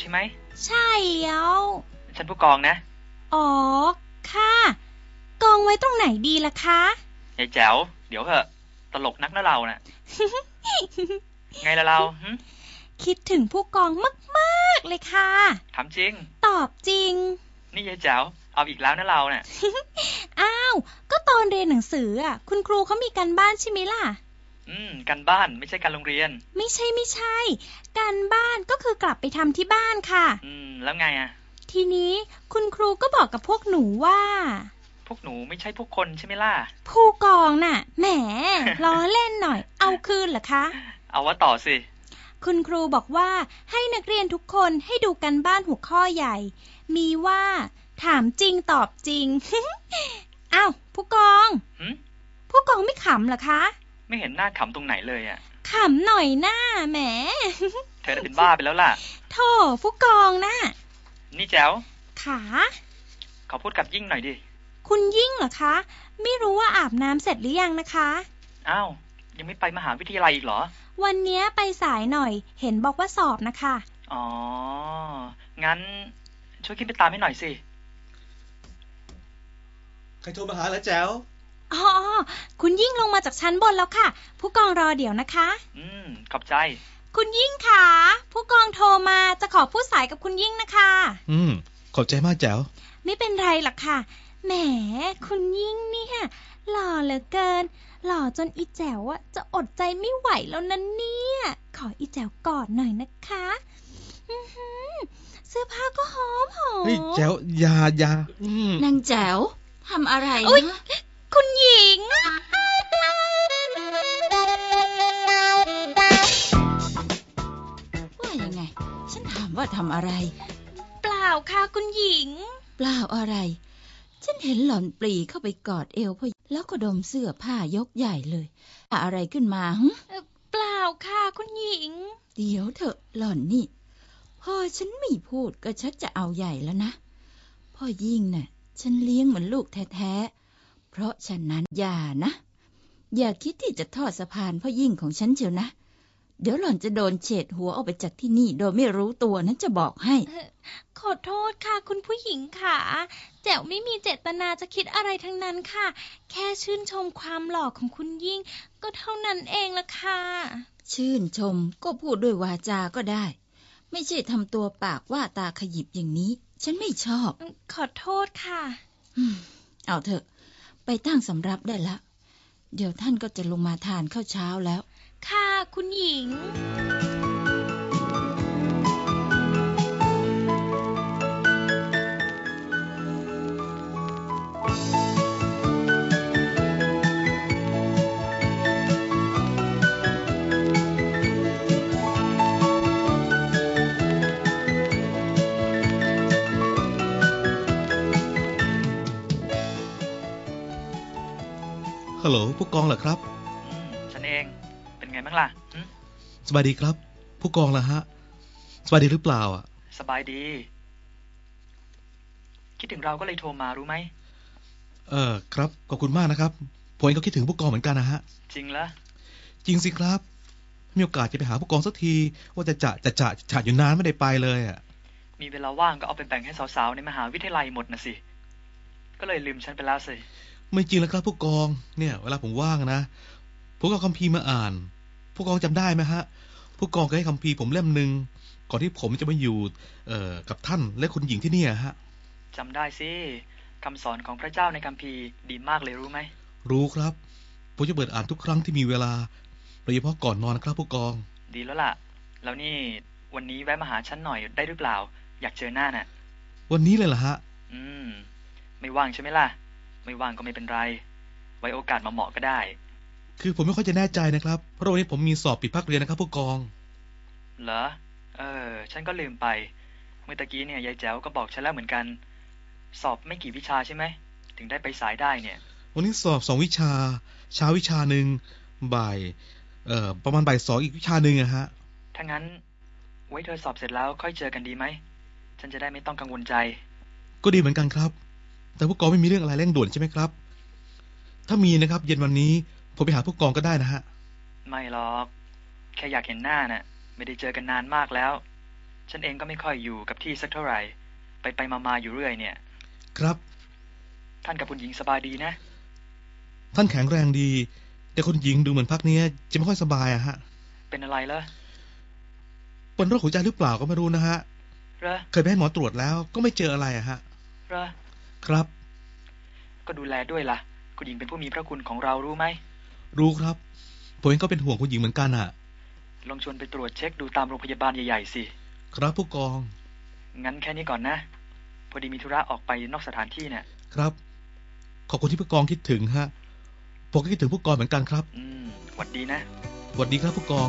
ใช่ไหม ใช่แล้วฉันผู้กองนะ อ๋อ ค่ะ กองไว้ตรงไหนดีล่ะคะยายแจ๋ว เดี๋ยวเถอะ ตลกนักนะเราน่ะ ไงละเราหึคิดถึงผู้กองมากๆเลยค่ะถามจริง ตอบจริง นี่ยายแจ๋ว เอาอีกแล้วนะเราน่ะ อ้าว ก็ตอนเรียนหนังสืออะ คุณครูเขามีการบ้านใช่ไหมล่ะ อืมกันบ้านไม่ใช่การโรงเรียน ไม่ใช่ไม่ใช่ การบ้านก็คือกลับไปทำที่บ้านค่ะ อืม แล้วไงอะ ทีนี้คุณครูก็บอกกับพวกหนูว่า พวกหนูไม่ใช่พวกคนใช่ไหมล่ะ ผู้กองน่ะ แหม ล้อเล่นหน่อย เอาคืนเหรอคะ เอาว่าต่อสิ คุณครูบอกว่าให้นักเรียนทุกคนให้ดูกันบ้านหัวข้อใหญ่ มีว่า ถามจริงตอบจริง อ้าวผู้กองหึผู้กองไม่ขำเหรอคะ ไม่เห็นหน้าขำตรงไหนเลยอะขำหน่อยหน้าแหม เธอได้เป็นบ้าไปแล้วล่ะโธ่ผู้กองนะนี่แจ๋วขาขอพูดกับยิ่งหน่อยดิ คุณยิ่งเหรอคะ ไม่รู้ว่าอาบน้ำเสร็จหรือยังนะคะ อ้าว ยังไม่ไปมหาวิทยาลัยอีกเหรอ วันเนี้ยไปสายหน่อย เห็นบอกว่าสอบนะคะ อ๋อ งั้นช่วยขึ้นไปตามให้หน่อยสิ ใครโทรมาหาแล้วแจ๋ว อ๋อ คุณยิ่งลงมาจากชั้นบนแล้วค่ะ ผู้กองรอเดี๋ยวนะคะ อืม ขอบใจ คุณยิ่งค่ะ ผู้กองโทรมาจะขอพูดสายกับคุณยิ่งนะคะ อืม ขอบใจมากแจ๋ว ไม่เป็นไรหรอกค่ะ แหม คุณยิ่งเนี่ย หล่อเหลือเกิน หล่อจนอีแจ๋วอะจะอดใจไม่ไหวแล้วนะเนี่ย ขออีแจ๋วกอดหน่อยนะคะอื้อหือเสื้อผ้าก็หอมหอมเฮ้ยแจ๋วอยาอยาอืมนางแจ๋วทำอะไรอุ๊ยนะ คุณหญิง ว่ายังไง ฉันถามว่าทำอะไร เปล่าค่ะคุณหญิง เปล่าอะไร ฉันเห็นหล่อนปรีเข้าไปกอดเอวพ่อแล้วก็ดมเสื้อผ้ายกใหญ่เลย อะไรขึ้นมาหึเปล่าค่ะคุณหญิง เดี๋ยวเถอะหล่อนนี่ พอฉันไม่พูดก็ชักจะเอาใหญ่แล้วนะ พ่อยิ่งน่ะ ฉันเลี้ยงเหมือนลูกแท้ๆ เพราะฉะนั้นอย่านะ อย่าคิดที่จะทอดสะพานพ่อยิ่งของฉันเชียวนะ เดี๋ยวหล่อนจะโดนเฉดหัวออกไปจากที่นี่โดยไม่รู้ตัวนั้นจะบอกให้ ขอโทษค่ะ คุณผู้หญิงค่ะ แจ๋วไม่มีเจตนาจะคิดอะไรทั้งนั้นค่ะ แค่ชื่นชมความหล่อของคุณยิ่ง ก็เท่านั้นเองละค่ะ ชื่นชมก็พูดด้วยวาจาก็ได้ ไม่ใช่ทำตัวปากว่าตาขยิบอย่างนี้ ฉันไม่ชอบ ขอโทษค่ะอืมเอาเถอะ ไปตั้งสำรับได้ละ เดี๋ยวท่านก็จะลงมาทานข้าวเช้าแล้ว ค่ะคุณหญิง ฮัลโหลผู้กองเหรอครับ อืมฉันเองบ้างล่ะหึสบายดีครับ ผู้กองล่ะฮะ สบายดีหรือเปล่าอะ สบายดี คิดถึงเราก็เลยโทรมารู้ไหม เออครับขอบคุณมากนะครับผมเองก็คิดถึงผู้กองเหมือนกันนะฮะ จริงเหรอจริงสิครับ มีโอกาสจะไปหาผู้กองสักที ว่าจะจะจะจะจะอยู่นานไม่ได้ไปเลยอะ มีเวลาว่างก็เอาไปแบ่งให้สาวๆ ในมหาวิทยาลัยหมดนะสิ ก็เลยลืมฉันไปแล้วสิ ไม่จริงแล้วครับผู้กองเนี่ย เวลาผมว่างนะผมก็เอาคัมภีร์มาอ่าน ผู้กองจำได้ไหมฮะ ผู้กองเคยให้คัมภีร์ผมเล่มหนึ่งก่อนที่ผมจะมาอยู่ เอ่อกับท่านและคุณหญิงที่เนี่ยฮะจำได้สิคำสอนของพระเจ้าในคัมภีร์ดีมากเลยรู้ไหมรู้ครับผมจะเปิดอ่านทุกครั้งที่มีเวลาโดยเฉพาะก่อนนอนนะครับผู้กอง ดีแล้วล่ะ แล้วนี่วันนี้แวะมาหาฉันหน่อยได้หรือเปล่า อยากเจอหน้าน่ะ วันนี้เลยเหรอฮะ อืม ไม่ว่างใช่ไหมล่ะ ไม่ว่างก็ไม่เป็นไร ไว้โอกาสมาเหมาะก็ได้ คือผมไม่ค่อยจะแน่ใจนะครับ เพราะวันนี้ผมมีสอบปิดภาคเรียนนะครับผู้กอง เหรอ เออ ฉันก็ลืมไป เมื่อตะกี้เนี่ยยายแจ๋วก็บอกฉันแล้วเหมือนกัน สอบไม่กี่วิชาใช่ไหม ถึงได้ไปสายได้เนี่ย วันนี้สอบสองวิชา เช้าวิชาหนึ่งบ่าย เอ่อ ประมาณบ่ายสองอีกวิชาหนึ่งอะฮะ ถ้างั้น ไว้เธอสอบเสร็จแล้วค่อยเจอกันดีไหม ฉันจะได้ไม่ต้องกังวลใจ ก็ดีเหมือนกันครับ แต่ผู้กองไม่มีเรื่องอะไรเร่งด่วนใช่ไหมครับ ถ้ามีนะครับ เย็นวันนี้ผมไปหาผู้กองก็ได้นะฮะ ไม่หรอก แค่อยากเห็นหน้าน่ะ ไม่ได้เจอกันนานมากแล้ว ฉันเองก็ไม่ค่อยอยู่กับที่สักเท่าไหร่ ไปไปมามาอยู่เรื่อยเนี่ย ครับ ท่านกับคุณหญิงสบายดีนะ ท่านแข็งแรงดี แต่คนหญิงดูเหมือนพักเนี้ยจะไม่ค่อยสบายอะฮะ เป็นอะไรเหรอเป็นโรคหัวใจหรือเปล่าก็ไม่รู้นะฮะเหรอเคยไปให้หมอตรวจแล้วก็ไม่เจออะไรอะฮะเหรอ ครับ ก็ดูแลด้วยล่ะ คุณหญิงเป็นผู้มีพระคุณของเรารู้ไหม รู้ครับ ผมเองก็เป็นห่วงคุณหญิงเหมือนกันอะลองชวนไปตรวจเช็คดูตามโรงพยาบาลใหญ่ๆสิ ครับผู้กอง งั้นแค่นี้ก่อนนะ พอดีมีธุระออกไปนอกสถานที่เนี่ย ครับ ขอบคุณที่ผู้กองคิดถึงฮะ ผมก็คิดถึงผู้กองเหมือนกันครับ อืมหวัดดีนะสวัสดีครับผู้กอง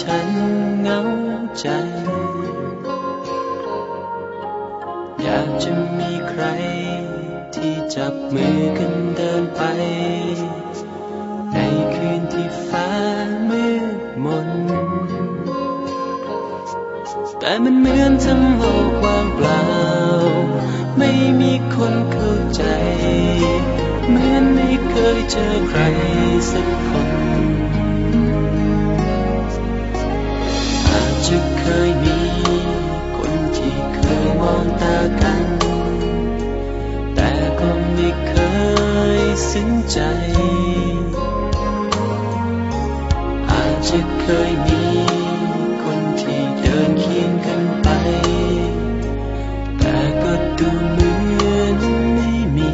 ฉันเหงาใจ อยากจะมีใคร ที่จับมือกันเดินไป ในคืนที่ฟ้ามืดมน แต่มันเหมือนทั้งโลกว่างเปล่า ไม่มีคนเข้าใจ เหมือนไม่เคยเจอใครสัก ซึ้งใจ อาจจะเคยมีคนที่เดินเคียงกันไป แต่ก็ดูเหมือนไม่มี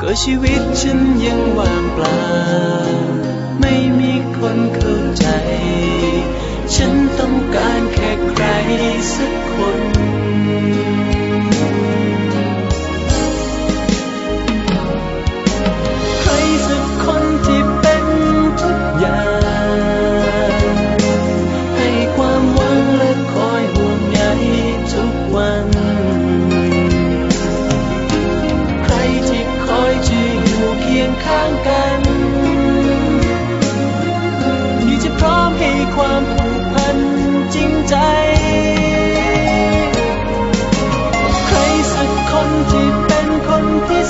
ก็ชีวิตฉันยังว่างเปล่า ไม่มีคนเข้าใจ ฉันต้องการแค่ใครสักคน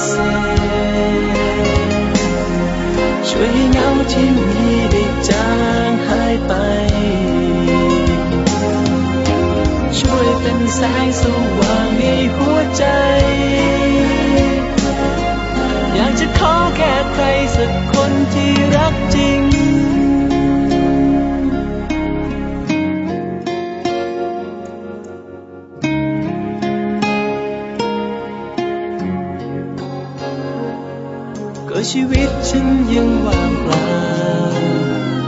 เศษช่วยให้เงาที่มีได้จางหายไป ช่วยเป็นสแสงสว่างในหัวใจ อยากจะขอแค่ใครสักคน ชีวิตฉันยังว่างเปล่า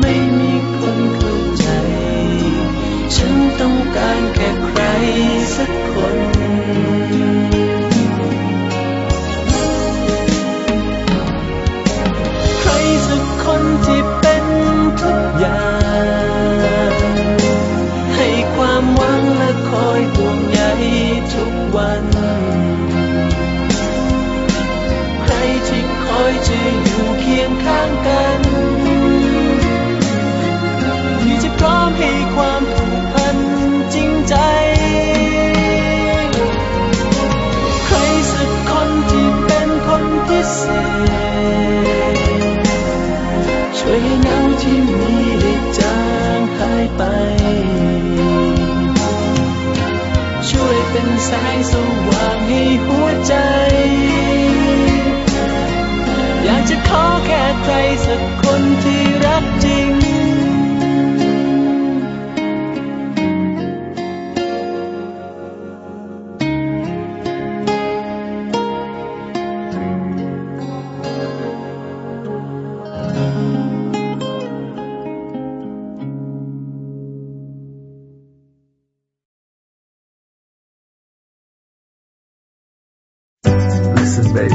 ไม่มีคนเข้าใจ ฉันต้องการแค่ใครสักคนใครสักคนที่เป็นทุกอย่าง ให้ความหวังและคอยห่วงใยทุกวัน งสว่างให้หัวใจ อยากจะขอแค่ใครสักคน baby.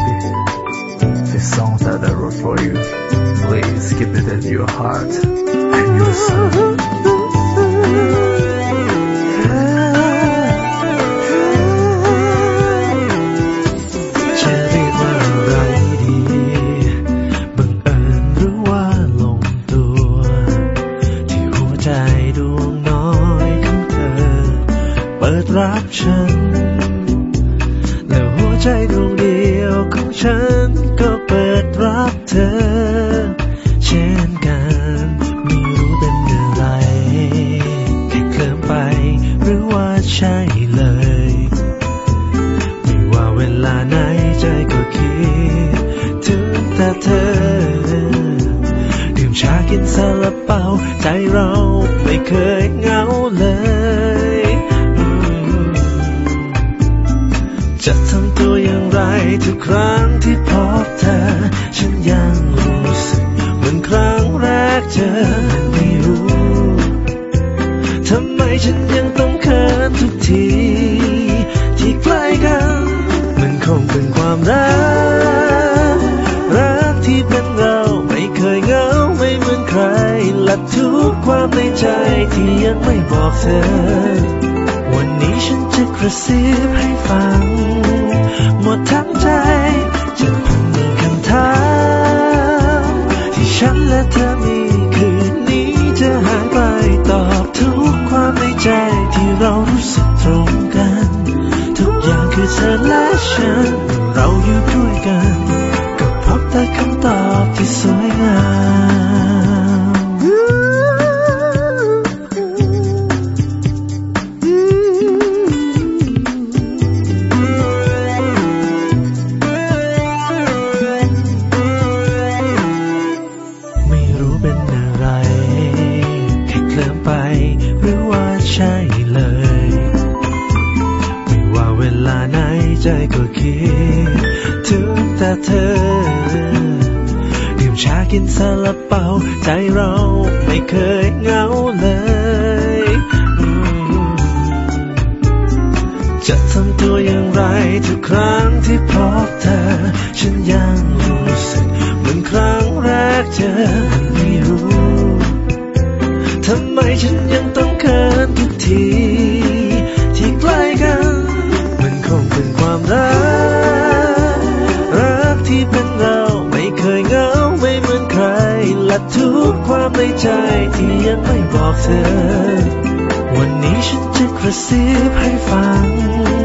This song that I wrote for you. Please keep it in your heart and your soul. รับฉัน ฉันก็เปิดรับเธอ เช่นกันไม่รู้เป็นอะไร แค่เคลิ้มไปหรือว่าใช่เลย ไม่ว่าเวลาไหนใจก็คิด ถึงแต่เธอ ดื่มชากินซาลาเปาใจเราไม่เคยเหงาเลย จะทำตัวอย่างไรทุกครั้งที่พบเธอ ฉันยังรู้สึกเหมือนครั้งแรกเจอไม่รู้ทำไมฉันยังต้องเขินทุกที ที่ใกล้กัน มันคงเป็นความรัก รักที่เป็นเราไม่เคยเหงาไม่เหมือนใครและทุกความในใจที่ยังไม่บอกเธอ วันนี้ฉัน จะกระซิบให้ฟัง หมดทั้งใจจะพันหนึ่งคำถามที่ฉันและเธอมีคืนนี้จะห่างไกลตอบทุกความในใจที่เรารู้สึกตรงกัน ทุกอย่างคือเธอและฉัน เราอยู่ด้วยกัน บอกเธอ วันนี้ฉันจะกระซิบให้ฟัง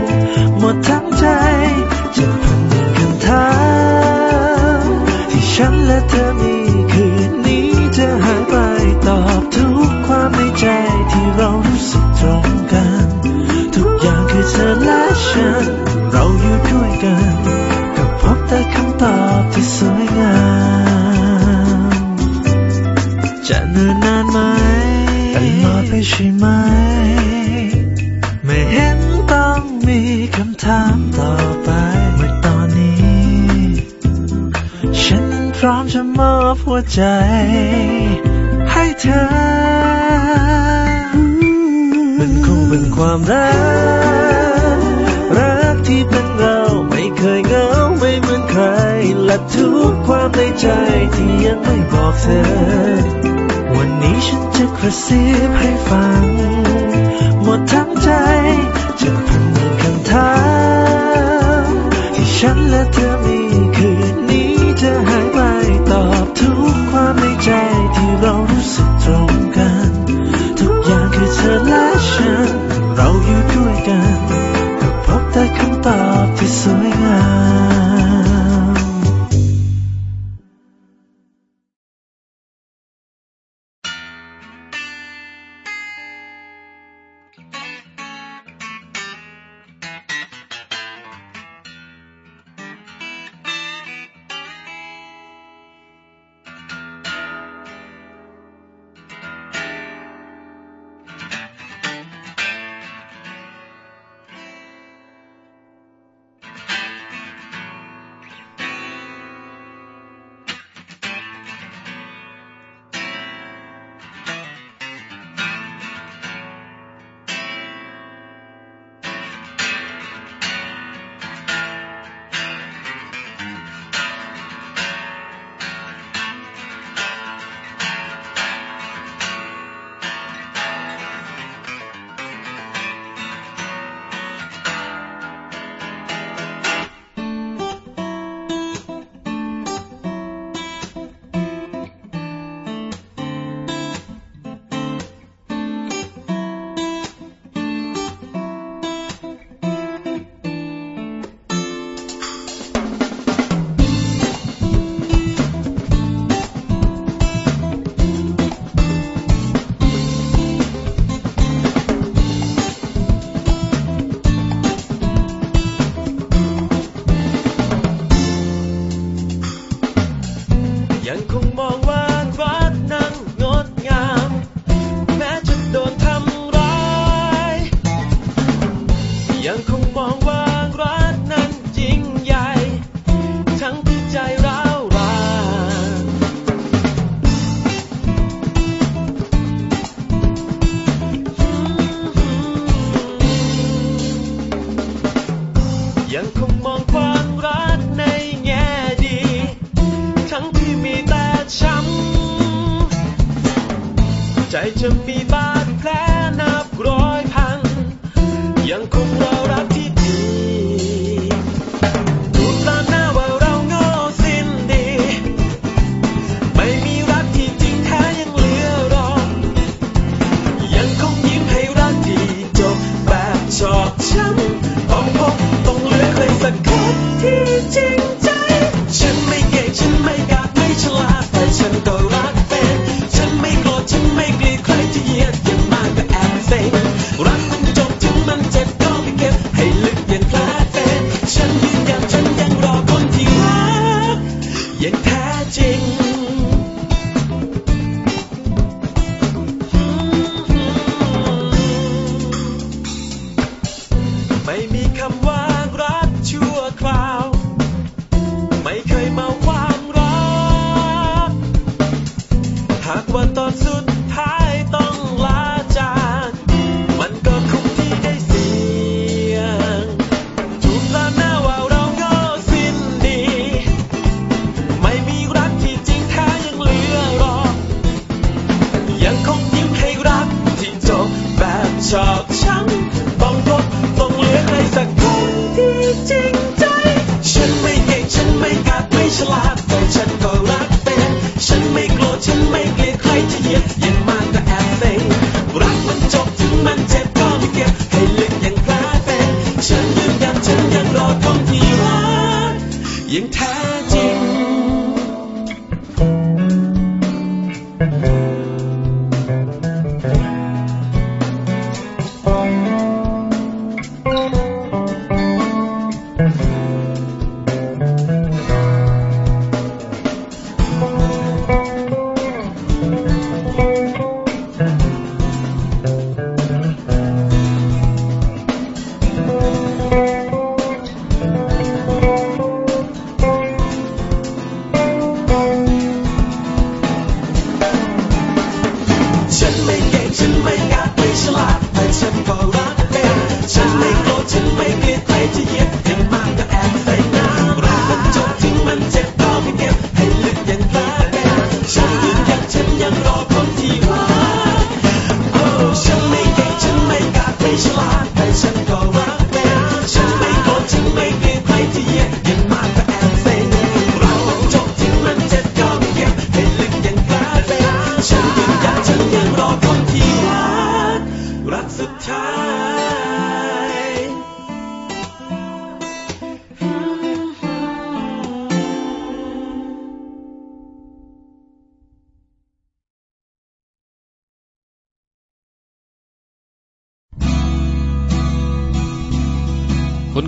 รัก รักที่เป็นเราไม่เคยเหงาไม่เหมือนใคร และทุกความในใจที่ยังไม่บอกเธอ วันนี้ฉันจะกระซิบให้ฟัง หมดทั้งใจ 爱ปเชิ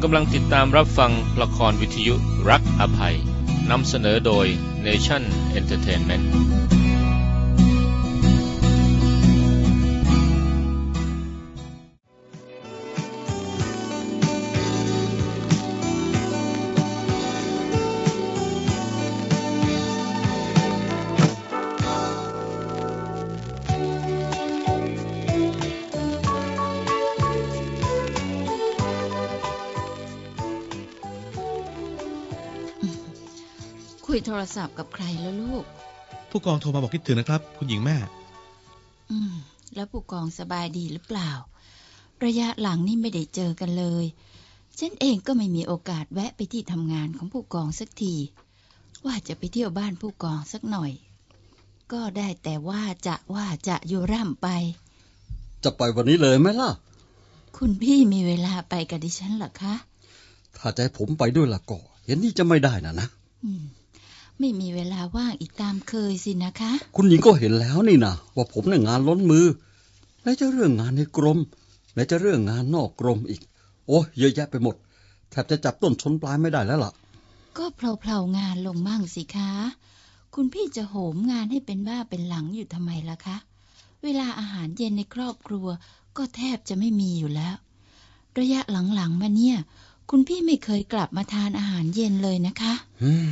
กำลังติดตามรับฟังละครวิทยุรักอภัยนำเสนอโดย Nation Entertainment คุยโทรศัพท์กับใครแล้วลูก ผู้กองโทรมาบอกคิดถึงนะครับ คุณหญิงแม่ อืม แล้วผู้กองสบายดีหรือเปล่า ระยะหลังนี่ไม่ได้เจอกันเลยฉันเองก็ไม่มีโอกาสแวะไปที่ทำงานของผู้กองสักที ว่าจะไปเที่ยวบ้านผู้กองสักหน่อย ก็ได้แต่ว่าจะว่าจะอยู่ร่ำไป จะไปวันนี้เลยไหมล่ะ คุณพี่มีเวลาไปกับดิฉันเหรอคะ ถ้าใจะให้ผมไปด้วยล่ะก็เห็นนี่จะไม่ได้นะนะอืม ไม่มีเวลาว่างอีกตามเคยสินะคะ คุณหญิงก็เห็นแล้วนี่นะว่าผมเนี่ยงานล้นมือไหนจะเรื่องงานในกรมไหนจะเรื่องงานนอกกรมอีก โอ้ยเยอะแยะไปหมด แทบจะจับต้นชนปลายไม่ได้แล้วล่ะ ก็เพลาๆงานลงมั่งสิคะ คุณพี่จะโหมงานให้เป็นบ้าเป็นหลังอยู่ทำไมล่ะคะ เวลาอาหารเย็นในครอบครัว ก็แทบจะไม่มีอยู่แล้ว ระยะหลังๆมาเนี่ย คุณพี่ไม่เคยกลับมาทานอาหารเย็นเลยนะคะอืม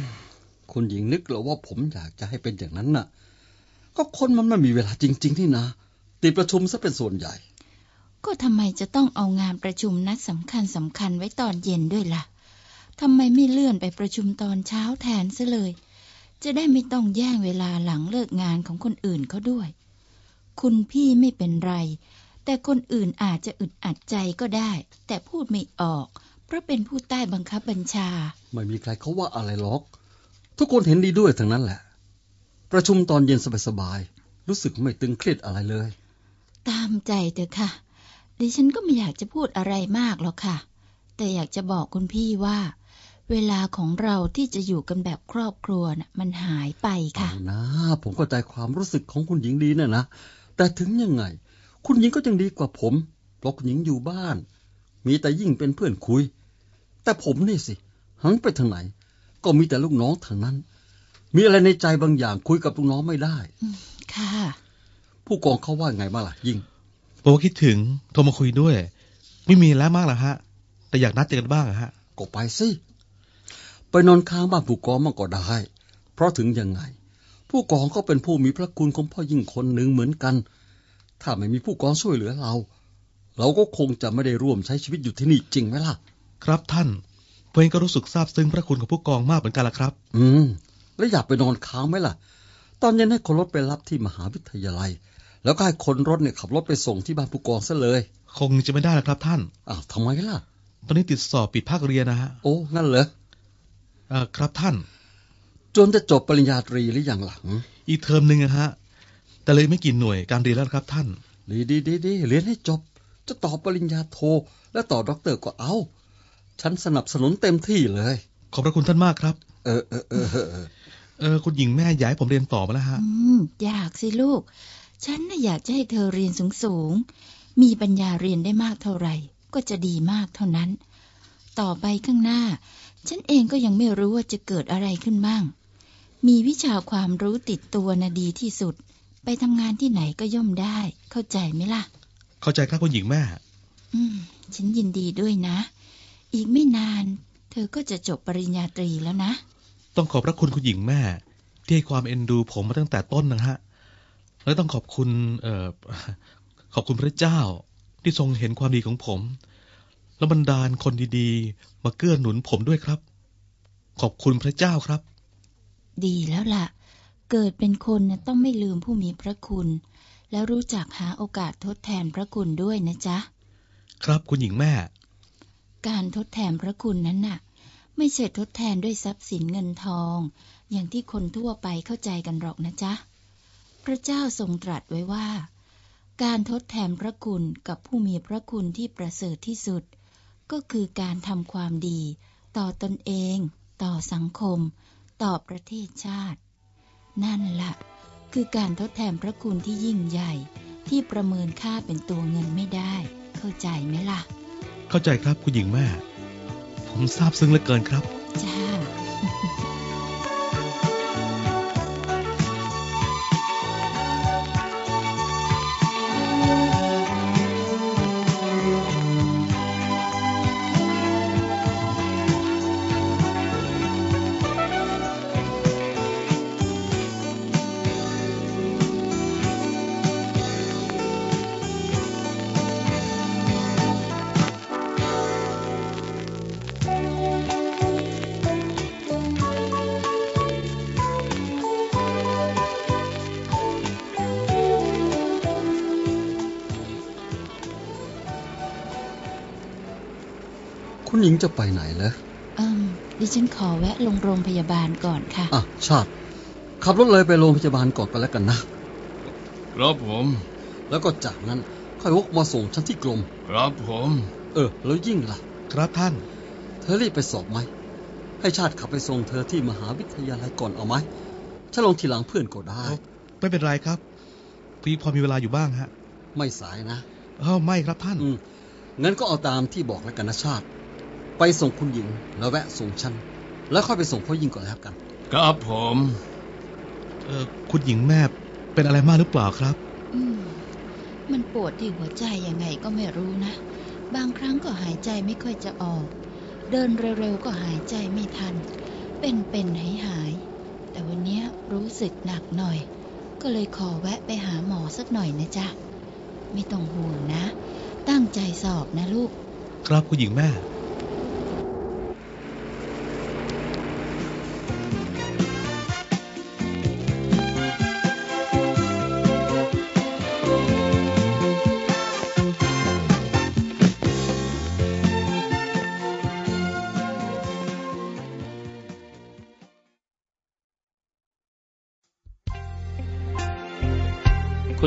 คุณหญิงนึกเหรอว่าผมอยากจะให้เป็นอย่างนั้นน่ะ ก็คนมันไม่มีเวลาจริง ๆ ที่นะ ติดประชุมซะเป็นส่วนใหญ่ ก็ทำไมจะต้องเอางานประชุมนัดสำคัญสำคัญไว้ตอนเย็นด้วยล่ะทำไมไม่เลื่อนไปประชุมตอนเช้าแทนซะเลย จะได้ไม่ต้องแย่งเวลาหลังเลิกงานของคนอื่นเขาด้วย คุณพี่ไม่เป็นไร แต่คนอื่นอาจจะอึดอัดใจก็ได้ แต่พูดไม่ออก เพราะเป็นผู้ใต้บังคับบัญชา ไม่มีใครเขาว่าอะไรหรอก ทุกคนเห็นดีด้วยทั้งนั้นแหละ ประชุมตอนเย็นสบายๆ รู้สึกไม่ตึงเครียดอะไรเลย ตามใจเถอะค่ะ ดิฉันก็ไม่อยากจะพูดอะไรมากหรอกค่ะ แต่อยากจะบอกคุณพี่ว่า เวลาของเราที่จะอยู่กันแบบครอบครัวน่ะมันหายไปค่ะเอานะ ผมเข้าใจความรู้สึกของคุณหญิงดีนะนะ แต่ถึงยังไง คุณหญิงก็ยังดีกว่าผม เพราะคุณหญิงอยู่บ้าน มีแต่ยิ่งเป็นเพื่อนคุย แต่ผมนี่สิหันไปทางไหน ก็มีแต่ลูกน้องทางนั้น มีอะไรในใจบางอย่างคุยกับลูกน้องไม่ได้ ค่ะ ผู้กองเขาว่าไงบ้างล่ะยิ่งบอกว่าคิดถึงโทรมาคุยด้วย ไม่มีแล้วมากหรอกฮะ แต่อยากนัดเจอกันบ้างอะฮะก็ไปสิ ไปนอนค้างบ้านผู้กองมันก็ได้ เพราะถึงยังไง ผู้กองก็เป็นผู้มีพระคุณของพ่อยิ่งคนหนึ่งเหมือนกัน ถ้าไม่มีผู้กองช่วยเหลือเรา เราก็คงจะไม่ได้ร่วมใช้ชีวิตอยู่ที่นี่จริงไหมล่ะ ครับท่าน ผมเองก็รู้สึกซาบซึ้งพระคุณของผู้กองมากเหมือนกันละครับ อืม แล้วอยากไปนอนค้างไหมล่ะ ตอนเย็นให้คนรถไปรับที่มหาวิทยาลัย แล้วก็ให้คนรถเนี่ยขับรถไปส่งที่บ้านผู้กองซะเลย คงจะไม่ได้ละครับท่าน อ้าวทำไมล่ะ ตอนนี้ติดสอบปิดภาคเรียนนะฮะ โอ้งั้นเหรอเอ่อครับท่าน จนจะจบปริญญาตรีหรือยังหลัง อีกเทอมหนึ่งอะฮะ แต่เลยไม่กี่หน่วยการเรียนแล้วครับท่าน ดีดีดีดีเรียนให้จบ จะต่อปริญญาโท และต่อด็อกเตอร์ก็เอา ฉันสนับสนุนเต็มที่เลย ขอบพระคุณท่านมากครับเออเออเออเออเออเออคุณหญิงแม่อยากให้ผมเรียนต่อมาแล้วฮะอืมอยากสิลูก ฉันน่ะอยากจะให้เธอเรียนสูงสูงๆมีปัญญาเรียนได้มากเท่าไหร่ ก็จะดีมากเท่านั้น ต่อไปข้างหน้า ฉันเองก็ยังไม่รู้ว่าจะเกิดอะไรขึ้นบ้าง มีวิชาความรู้ติดตัวนะดีที่สุด ไปทำงานที่ไหนก็ย่อมได้ เข้าใจไหมล่ะ เข้าใจครับคุณหญิงแม่ อืม ฉันยินดีด้วยนะ อีกไม่นาน เธอก็จะจบปริญญาตรีแล้วนะ ต้องขอบพระคุณคุณหญิงแม่ ที่ให้ความเอ็นดูผมมาตั้งแต่ต้นนะฮะ และต้องขอบคุณเอ่อขอบคุณพระเจ้าที่ทรงเห็นความดีของผม และบันดาลคนดีๆ มาเกื้อหนุนผมด้วยครับ ขอบคุณพระเจ้าครับ ดีแล้วล่ะ เกิดเป็นคนนะต้องไม่ลืมผู้มีพระคุณ แล้วรู้จักหาโอกาสทดแทนพระคุณด้วยนะจ๊ะ ครับคุณหญิงแม่ การทดแทนพระคุณนั้นน่ะ ไม่ใช่ทดแทนด้วยทรัพย์สินเงินทอง อย่างที่คนทั่วไปเข้าใจกันหรอกนะจ๊ะ พระเจ้าทรงตรัสไว้ว่า การทดแทนพระคุณกับผู้มีพระคุณที่ประเสริฐที่สุด ก็คือการทำความดี ต่อตนเอง ต่อสังคม ต่อประเทศชาติ นั่นละ่ะ คือการทดแทนพระคุณที่ยิ่งใหญ่ที่ประเมินค่าเป็นตัวเงินไม่ได้ เข้าใจไหมล่ะ เข้าใจครับคุณหญิงแม่ ผมซาบซึ้งเหลือเกินครับจ้า หญิงจะไปไหนเหรอเอิมดิฉันขอแวะลงโรงพยาบาลก่อนค่ะ อะ ชาติ ขับรถเลยไปโรงพยาบาลก่อนกันแล้วกันนะ ครับผม แล้วก็จากนั้นค่อยวกมาส่งฉันที่กรม ครับผม เออ แล้วยิ่งล่ะ ครับท่าน เธอรีบไปสอบไหม ให้ชาติขับไปส่งเธอที่มหาวิทยาลัยก่อนเอาไหมฉันลงทีหลังเพื่อนก็ได้ ไม่เป็นไรครับ พี่พอมีเวลาอยู่บ้างฮะ ไม่สายนะเอ้าไม่ครับท่านอืมงั้นก็เอาตามที่บอกแล้วกันนะชาติ ไปส่งคุณหญิง แล้วแวะส่งฉัน แล้วค่อยไปส่งพ่อยิ่งก่อนแล้วกัน ครับผมเออคุณหญิงแม่เป็นอะไรมากหรือเปล่าครับ อืมมันปวดที่หัวใจยังไงก็ไม่รู้นะ บางครั้งก็หายใจไม่ค่อยจะออก เดินเร็วๆก็หายใจไม่ทัน เป็นๆหายหายๆแต่วันเนี้ยรู้สึกหนักหน่อย ก็เลยขอแวะไปหาหมอสักหน่อยนะจ๊ะ ไม่ต้องห่วงนะ ตั้งใจสอบนะลูก ครับคุณหญิงแม่